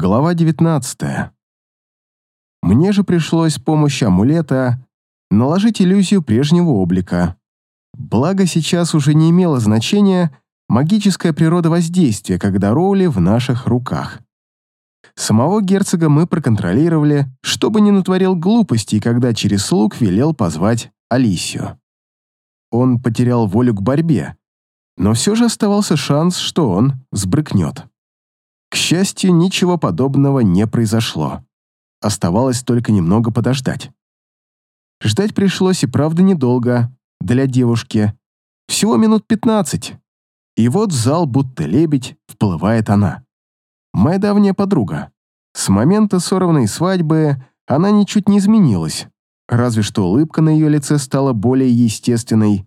Глава 19. Мне же пришлось с помощью амулета наложить иллюзию прежнего облика. Благо сейчас уже не имело значения магическая природа воздействия, когда Роули в наших руках. Самого герцога мы проконтролировали, чтобы не натворил глупостей, когда через слуг велел позвать Алисию. Он потерял волю к борьбе, но все же оставался шанс, что он сбрыкнет. К счастью, ничего подобного не произошло. Оставалось только немного подождать. Ждать пришлось и правда недолго для девушки. Всего минут пятнадцать. И вот в зал, будто лебедь, вплывает она. Моя давняя подруга. С момента сорванной свадьбы она ничуть не изменилась, разве что улыбка на ее лице стала более естественной.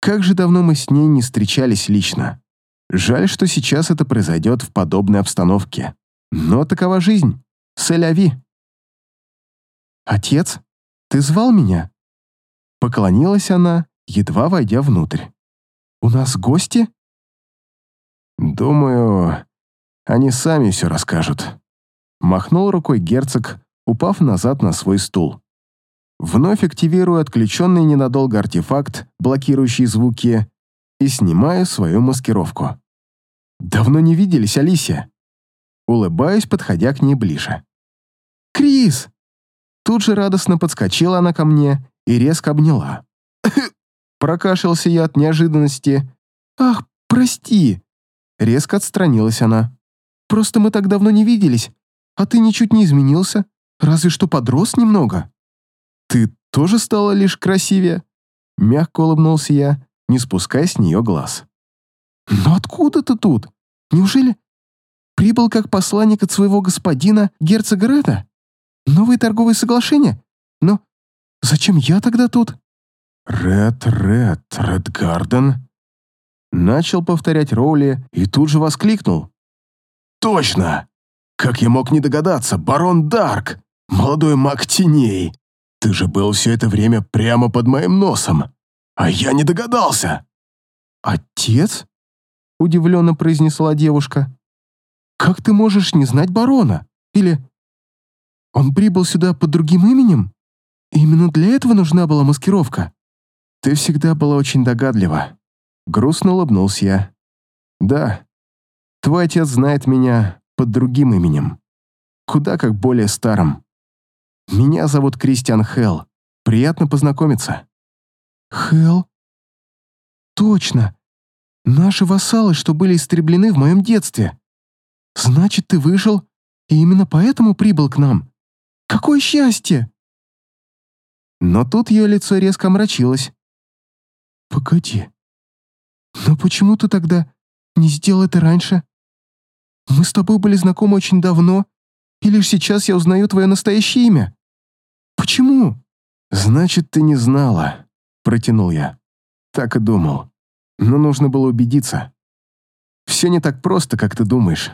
Как же давно мы с ней не встречались лично. Жаль, что сейчас это произойдет в подобной обстановке. Но такова жизнь. Сэляви. «Отец, ты звал меня?» Поклонилась она, едва войдя внутрь. «У нас гости?» «Думаю, они сами все расскажут», — махнул рукой герцог, упав назад на свой стул. Вновь активирую отключенный ненадолго артефакт, блокирующий звуки, и снимаю свою маскировку. «Давно не виделись, Алисия!» Улыбаюсь, подходя к ней ближе. «Крис!» Тут же радостно подскочила она ко мне и резко обняла. Прокашлялся я от неожиданности. «Ах, прости!» Резко отстранилась она. «Просто мы так давно не виделись, а ты ничуть не изменился, разве что подрос немного». «Ты тоже стала лишь красивее?» Мягко улыбнулся я, не спуская с нее глаз. «Но откуда ты тут? Неужели прибыл как посланник от своего господина, герцога Реда? Новые торговые соглашения? Но зачем я тогда тут?» «Ред, Ред, Редгарден?» Начал повторять Роули и тут же воскликнул. «Точно! Как я мог не догадаться, барон Дарк, молодой маг теней! Ты же был все это время прямо под моим носом, а я не догадался!» «Отец?» — удивленно произнесла девушка. «Как ты можешь не знать барона? Или он прибыл сюда под другим именем? именно для этого нужна была маскировка?» «Ты всегда была очень догадлива», — грустно улыбнулся я. «Да, твой отец знает меня под другим именем, куда как более старым. Меня зовут Кристиан Хелл. Приятно познакомиться». «Хелл? Точно. Наши вассалы, что были истреблены в моем детстве. Значит, ты вышел и именно поэтому прибыл к нам. Какое счастье!» Но тут ее лицо резко омрачилось. «Погоди. Но почему ты тогда не сделал это раньше? Мы с тобой были знакомы очень давно, и лишь сейчас я узнаю твое настоящее имя. Почему?» «Значит, ты не знала», — протянул я. Так и думал но нужно было убедиться. Все не так просто, как ты думаешь.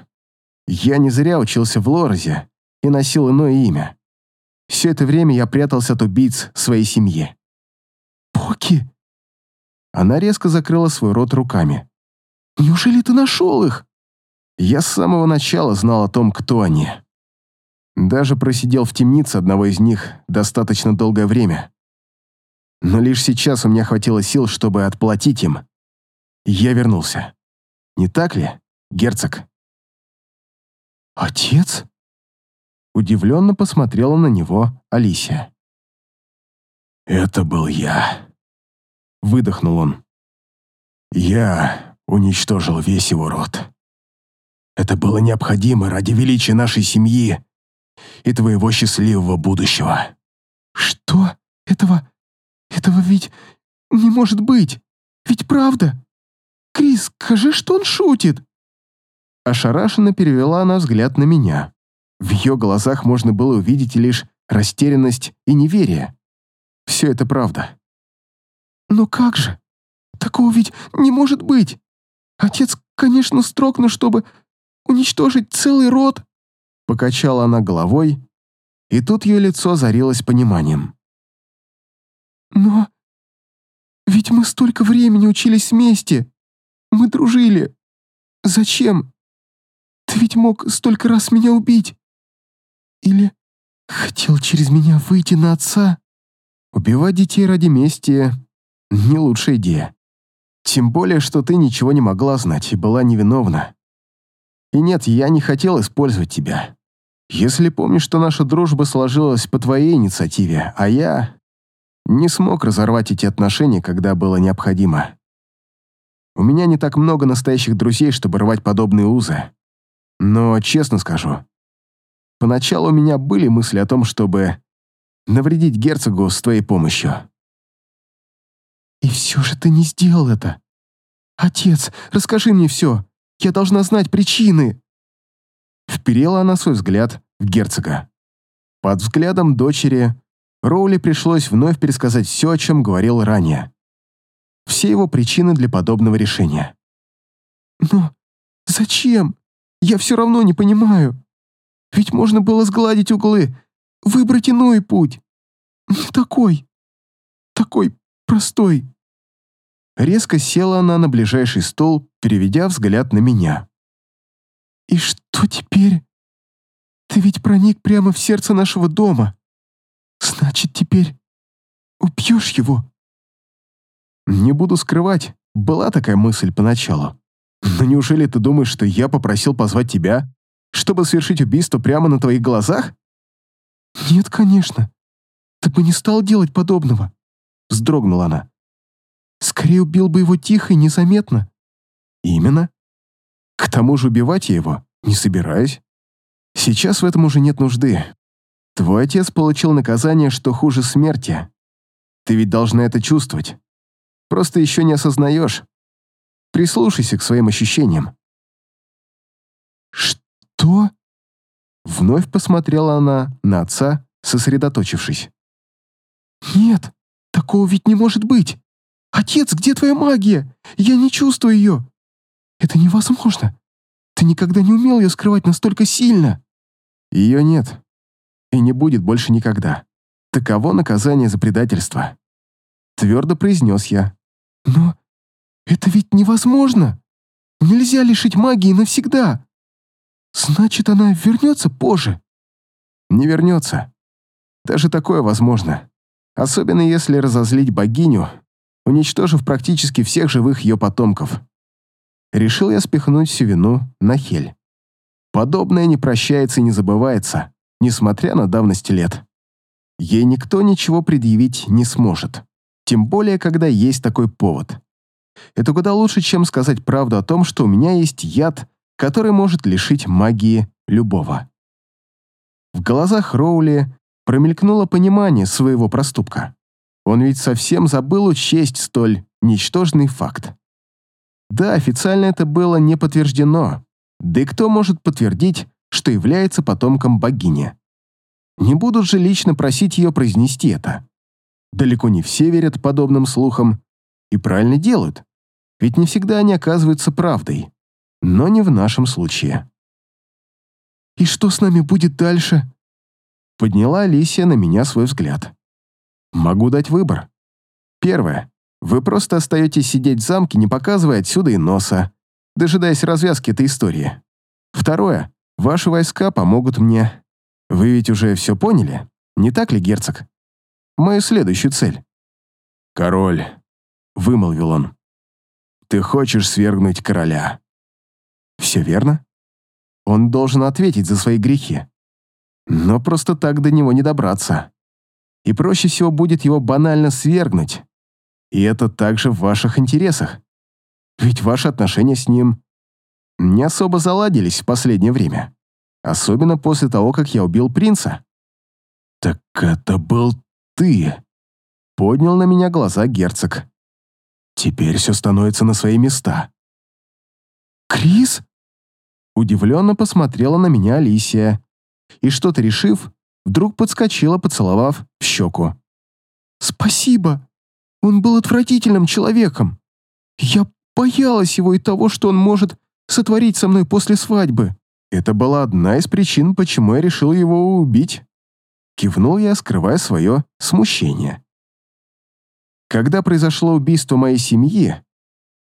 Я не зря учился в Лорозе и носил иное имя. Все это время я прятался от убийц своей семьи. «Поки!» Она резко закрыла свой рот руками. «Неужели ты нашел их?» Я с самого начала знал о том, кто они. Даже просидел в темнице одного из них достаточно долгое время. Но лишь сейчас у меня хватило сил, чтобы отплатить им я вернулся. Не так ли, герцог? Отец? Удивленно посмотрела на него Алисия. «Это был я», — выдохнул он. «Я уничтожил весь его род. Это было необходимо ради величия нашей семьи и твоего счастливого будущего». «Что? Этого... этого ведь не может быть! Ведь правда!» «Крис, скажи, что он шутит!» Ошарашенно перевела она взгляд на меня. В ее глазах можно было увидеть лишь растерянность и неверие. Все это правда. «Но как же? Такого ведь не может быть! Отец, конечно, строг, но чтобы уничтожить целый род...» Покачала она головой, и тут ее лицо озарилось пониманием. «Но ведь мы столько времени учились вместе!» Мы дружили. Зачем? Ты ведь мог столько раз меня убить. Или хотел через меня выйти на отца? Убивать детей ради мести — не лучшая идея. Тем более, что ты ничего не могла знать и была невиновна. И нет, я не хотел использовать тебя. Если помнишь, что наша дружба сложилась по твоей инициативе, а я не смог разорвать эти отношения, когда было необходимо. У меня не так много настоящих друзей, чтобы рвать подобные узы. Но, честно скажу, поначалу у меня были мысли о том, чтобы навредить герцогу с твоей помощью. «И все же ты не сделал это. Отец, расскажи мне все. Я должна знать причины!» Вперела она свой взгляд в герцога. Под взглядом дочери Роули пришлось вновь пересказать все, о чем говорил ранее. Все его причины для подобного решения. «Но зачем? Я все равно не понимаю. Ведь можно было сгладить углы, выбрать иной путь. Не такой. Такой простой». Резко села она на ближайший стол, переведя взгляд на меня. «И что теперь? Ты ведь проник прямо в сердце нашего дома. Значит, теперь убьешь его?» Не буду скрывать, была такая мысль поначалу. Но неужели ты думаешь, что я попросил позвать тебя, чтобы совершить убийство прямо на твоих глазах? Нет, конечно. Ты бы не стал делать подобного. Вздрогнула она. Скорее убил бы его тихо и незаметно. Именно. К тому же убивать я его не собираюсь. Сейчас в этом уже нет нужды. Твой отец получил наказание, что хуже смерти. Ты ведь должна это чувствовать. Просто еще не осознаешь. Прислушайся к своим ощущениям. «Что?» Вновь посмотрела она на отца, сосредоточившись. «Нет, такого ведь не может быть! Отец, где твоя магия? Я не чувствую ее! Это невозможно! Ты никогда не умел ее скрывать настолько сильно!» «Ее нет. И не будет больше никогда. Таково наказание за предательство», — твердо произнес я. Но это ведь невозможно. Нельзя лишить магии навсегда. Значит, она вернется позже. Не вернется. Даже такое возможно. Особенно если разозлить богиню, уничтожив практически всех живых ее потомков. Решил я спихнуть всю вину на Хель. Подобное не прощается и не забывается, несмотря на давность лет. Ей никто ничего предъявить не сможет. Тем более, когда есть такой повод. Это куда лучше, чем сказать правду о том, что у меня есть яд, который может лишить магии любого. В глазах Роули промелькнуло понимание своего проступка. Он ведь совсем забыл учесть столь ничтожный факт. Да, официально это было не подтверждено. Да и кто может подтвердить, что является потомком богини? Не будут же лично просить ее произнести это. Далеко не все верят подобным слухам и правильно делают, ведь не всегда они оказываются правдой, но не в нашем случае. «И что с нами будет дальше?» Подняла Алисия на меня свой взгляд. «Могу дать выбор. Первое. Вы просто остаетесь сидеть в замке, не показывая отсюда и носа, дожидаясь развязки этой истории. Второе. Ваши войска помогут мне. Вы ведь уже все поняли, не так ли, герцог?» мою следующую цель. «Король», — вымолвил он, — «ты хочешь свергнуть короля». «Все верно. Он должен ответить за свои грехи. Но просто так до него не добраться. И проще всего будет его банально свергнуть. И это также в ваших интересах. Ведь ваши отношения с ним не особо заладились в последнее время. Особенно после того, как я убил принца. «Так это был ты!» Поднял на меня глаза герцог. Теперь все становится на свои места. «Крис?» Удивленно посмотрела на меня Алисия и, что-то решив, вдруг подскочила, поцеловав в щеку. «Спасибо! Он был отвратительным человеком. Я боялась его и того, что он может сотворить со мной после свадьбы. Это была одна из причин, почему я решил его убить. Кивнул я, скрывая свое смущение. Когда произошло убийство моей семьи,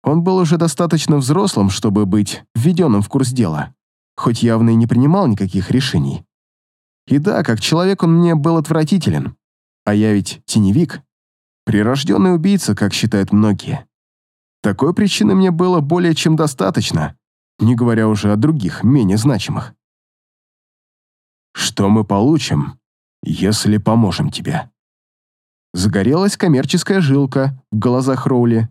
он был уже достаточно взрослым, чтобы быть введенным в курс дела. хоть явно и не принимал никаких решений. И да, как человек он мне был отвратителен. А я ведь теневик. Прирожденный убийца, как считают многие. Такой причины мне было более чем достаточно, не говоря уже о других, менее значимых. Что мы получим, если поможем тебе? Загорелась коммерческая жилка в глазах Роули.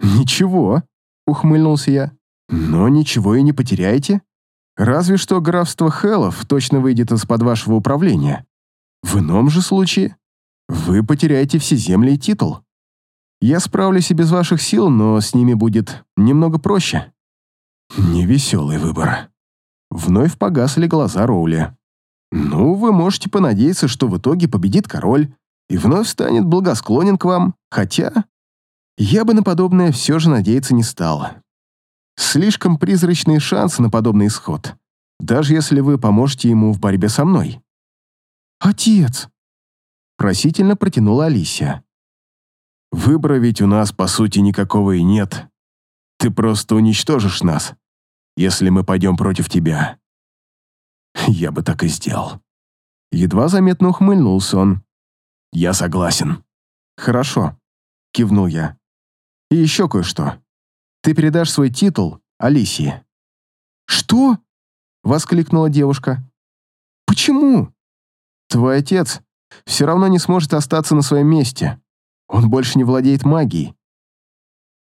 «Ничего», — ухмыльнулся я. «Но ничего и не потеряете. Разве что графство Хеллов точно выйдет из-под вашего управления. В ином же случае вы потеряете все земли и титул. Я справлюсь и без ваших сил, но с ними будет немного проще». Невеселый выбор. Вновь погасли глаза Роули. «Ну, вы можете понадеяться, что в итоге победит король и вновь станет благосклонен к вам, хотя я бы на подобное все же надеяться не стал. Слишком призрачные шансы на подобный исход, даже если вы поможете ему в борьбе со мной. «Отец!» — просительно протянула Алисия. «Выбора ведь у нас, по сути, никакого и нет. Ты просто уничтожишь нас, если мы пойдем против тебя». Я бы так и сделал. Едва заметно ухмыльнулся он. «Я согласен». «Хорошо», — кивнул я. «И еще кое-что. Ты передашь свой титул Алисии». «Что?» — воскликнула девушка. «Почему?» «Твой отец все равно не сможет остаться на своем месте. Он больше не владеет магией.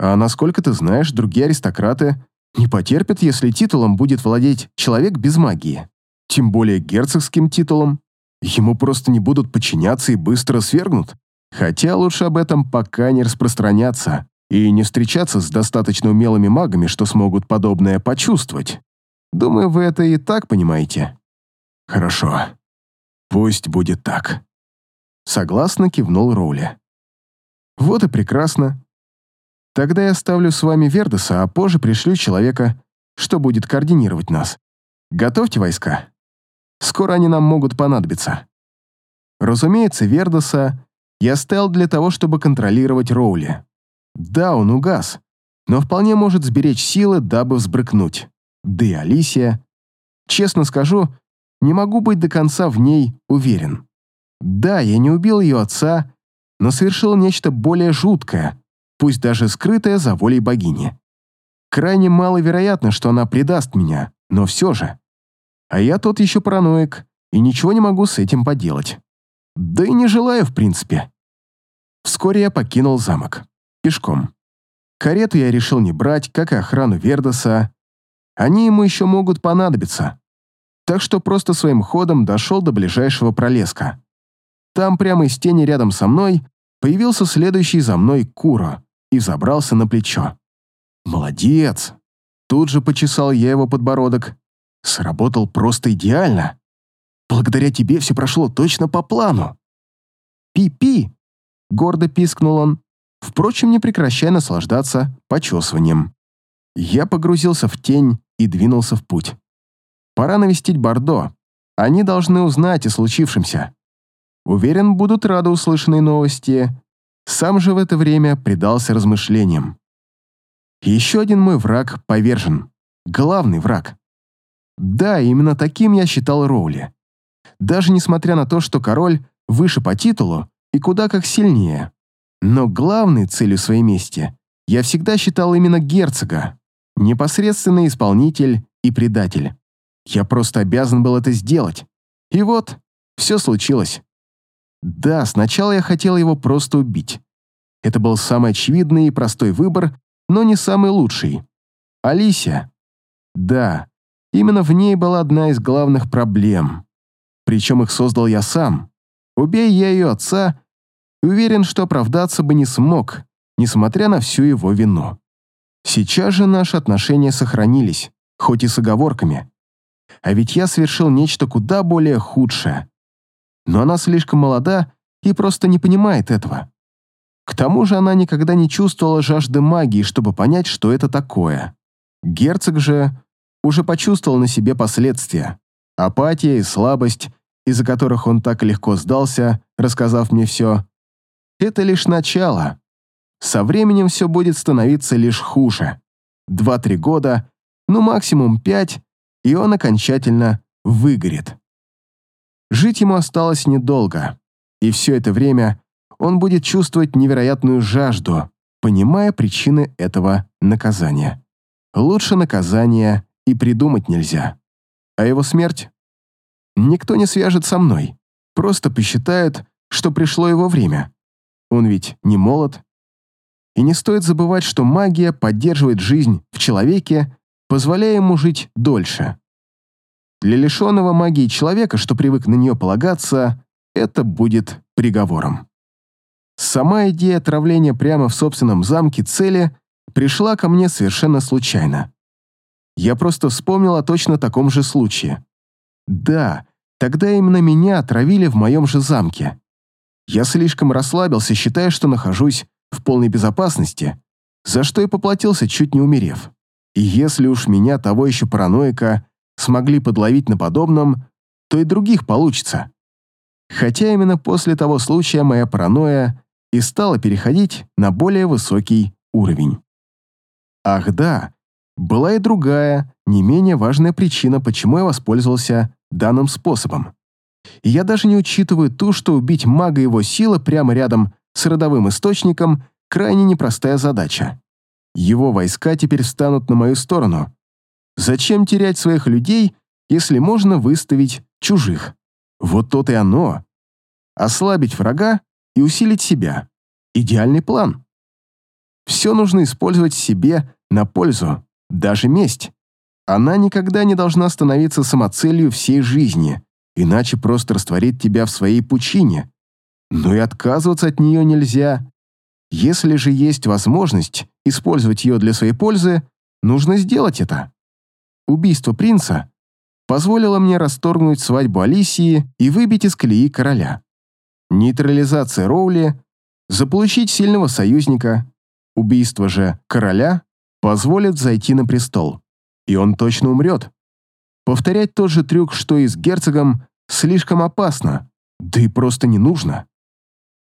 А насколько ты знаешь, другие аристократы не потерпят, если титулом будет владеть человек без магии. Тем более герцогским титулом. Ему просто не будут подчиняться и быстро свергнут. Хотя лучше об этом пока не распространяться и не встречаться с достаточно умелыми магами, что смогут подобное почувствовать. Думаю, вы это и так понимаете. Хорошо. Пусть будет так. Согласно кивнул Роули. Вот и прекрасно. Тогда я оставлю с вами Вердоса, а позже пришлю человека, что будет координировать нас. Готовьте войска. Скоро они нам могут понадобиться. Разумеется, Вердоса я оставил для того, чтобы контролировать Роули. Да, он угас, но вполне может сберечь силы, дабы взбрыкнуть. Да и Алисия. Честно скажу, не могу быть до конца в ней уверен. Да, я не убил ее отца, но совершил нечто более жуткое, пусть даже скрытое за волей богини. Крайне маловероятно, что она предаст меня, но все же. А я тот еще параноик, и ничего не могу с этим поделать. Да и не желаю, в принципе. Вскоре я покинул замок. Пешком. Карету я решил не брать, как и охрану Вердоса. Они ему еще могут понадобиться. Так что просто своим ходом дошел до ближайшего пролеска. Там прямо из тени рядом со мной появился следующий за мной Куро и забрался на плечо. «Молодец!» Тут же почесал я его подбородок. Сработал просто идеально. Благодаря тебе все прошло точно по плану. Пи-пи! Гордо пискнул он, впрочем, не прекращая наслаждаться почесыванием. Я погрузился в тень и двинулся в путь. Пора навестить Бордо. Они должны узнать о случившемся. Уверен, будут рады услышанной новости. Сам же в это время предался размышлениям. Еще один мой враг повержен. Главный враг. Да, именно таким я считал Роули. Даже несмотря на то, что король выше по титулу и куда как сильнее. Но главной целью своей мести я всегда считал именно герцога, непосредственный исполнитель и предатель. Я просто обязан был это сделать. И вот, все случилось. Да, сначала я хотел его просто убить. Это был самый очевидный и простой выбор, но не самый лучший. Алисия. Да, Именно в ней была одна из главных проблем. Причем их создал я сам. Убей я ее отца, уверен, что оправдаться бы не смог, несмотря на всю его вину. Сейчас же наши отношения сохранились, хоть и с оговорками. А ведь я совершил нечто куда более худшее. Но она слишком молода и просто не понимает этого. К тому же она никогда не чувствовала жажды магии, чтобы понять, что это такое. Герцог же уже почувствовал на себе последствия. Апатия и слабость, из-за которых он так легко сдался, рассказав мне все. Это лишь начало. Со временем все будет становиться лишь хуже. Два-три года, ну максимум пять, и он окончательно выгорит. Жить ему осталось недолго, и все это время он будет чувствовать невероятную жажду, понимая причины этого наказания. Лучше наказания и придумать нельзя. А его смерть? Никто не свяжет со мной, просто посчитает, что пришло его время. Он ведь не молод. И не стоит забывать, что магия поддерживает жизнь в человеке, позволяя ему жить дольше. Для лишенного магии человека, что привык на нее полагаться, это будет приговором. Сама идея отравления прямо в собственном замке цели пришла ко мне совершенно случайно. Я просто вспомнил о точно таком же случае. Да, тогда именно меня отравили в моем же замке. Я слишком расслабился, считая, что нахожусь в полной безопасности, за что и поплатился, чуть не умерев. И если уж меня, того еще параноика, смогли подловить на подобном, то и других получится. Хотя именно после того случая моя паранойя и стала переходить на более высокий уровень. Ах да, была и другая, не менее важная причина, почему я воспользовался данным способом. И я даже не учитываю ту, что убить мага его силы прямо рядом с родовым источником крайне непростая задача. Его войска теперь встанут на мою сторону. Зачем терять своих людей, если можно выставить чужих? Вот то и оно. Ослабить врага и усилить себя. Идеальный план. Все нужно использовать себе на пользу, даже месть. Она никогда не должна становиться самоцелью всей жизни, иначе просто растворит тебя в своей пучине. Но и отказываться от нее нельзя. Если же есть возможность использовать ее для своей пользы, нужно сделать это. Убийство принца позволило мне расторгнуть свадьбу Алисии и выбить из колеи короля. Нейтрализация Роули, заполучить сильного союзника, убийство же короля позволит зайти на престол. И он точно умрет. Повторять тот же трюк, что и с герцогом, слишком опасно, да и просто не нужно.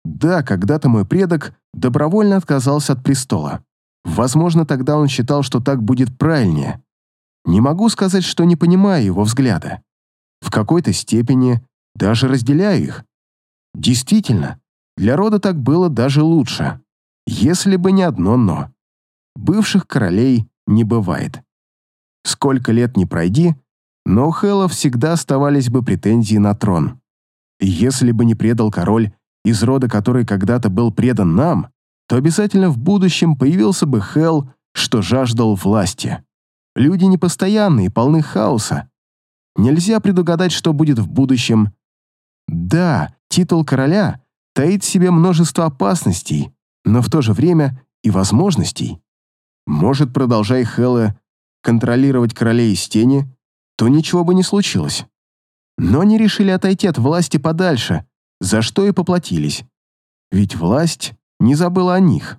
Да, когда-то мой предок добровольно отказался от престола. Возможно, тогда он считал, что так будет правильнее. Не могу сказать, что не понимаю его взгляда. В какой-то степени даже разделяю их. Действительно, для рода так было даже лучше, если бы не одно «но». Бывших королей не бывает. Сколько лет не пройди, но у Хэлла всегда оставались бы претензии на трон. Если бы не предал король из рода, который когда-то был предан нам, то обязательно в будущем появился бы Хелл, что жаждал власти. Люди непостоянные, полны хаоса. Нельзя предугадать, что будет в будущем. Да, титул короля таит в себе множество опасностей, но в то же время и возможностей. Может, продолжай Хэлла контролировать королей из тени, то ничего бы не случилось. Но они решили отойти от власти подальше, за что и поплатились. Ведь власть не забыла о них.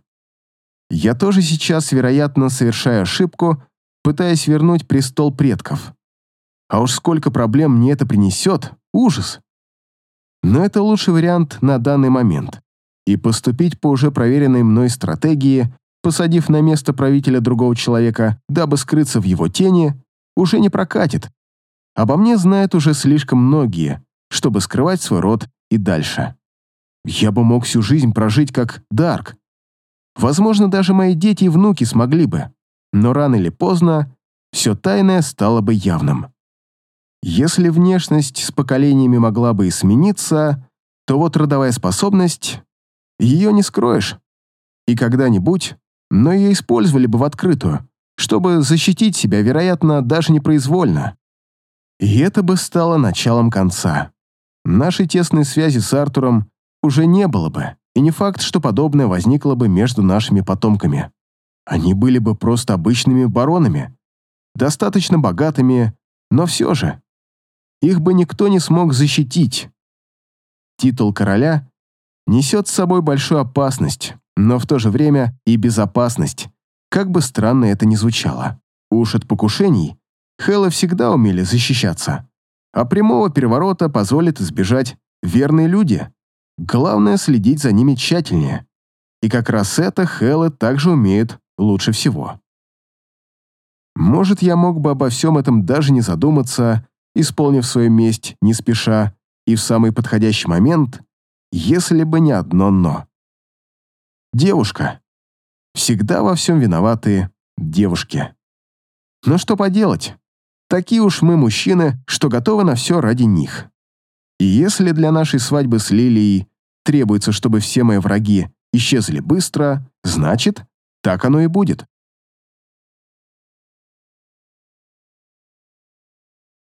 Я тоже сейчас, вероятно, совершаю ошибку, пытаясь вернуть престол предков. А уж сколько проблем мне это принесет, ужас. Но это лучший вариант на данный момент. И поступить по уже проверенной мной стратегии, посадив на место правителя другого человека, дабы скрыться в его тени, уже не прокатит. Обо мне знают уже слишком многие, чтобы скрывать свой род и дальше. Я бы мог всю жизнь прожить как Дарк. Возможно, даже мои дети и внуки смогли бы но рано или поздно все тайное стало бы явным. Если внешность с поколениями могла бы и смениться, то вот родовая способность, ее не скроешь. И когда-нибудь, но ее использовали бы в открытую, чтобы защитить себя, вероятно, даже непроизвольно. И это бы стало началом конца. Нашей тесной связи с Артуром уже не было бы, и не факт, что подобное возникло бы между нашими потомками. Они были бы просто обычными баронами, достаточно богатыми, но все же. Их бы никто не смог защитить. Титул короля несет с собой большую опасность, но в то же время и безопасность, как бы странно это ни звучало. Уж от покушений Хэллы всегда умели защищаться, а прямого переворота позволит избежать верные люди. Главное следить за ними тщательнее. И как раз это Хэллы также умеют лучше всего. Может, я мог бы обо всем этом даже не задуматься, исполнив свою месть не спеша и в самый подходящий момент, если бы не одно «но». Девушка. Всегда во всем виноваты девушки. Но что поделать? Такие уж мы мужчины, что готовы на все ради них. И если для нашей свадьбы с Лилией требуется, чтобы все мои враги исчезли быстро, значит, так оно и будет.